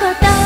こと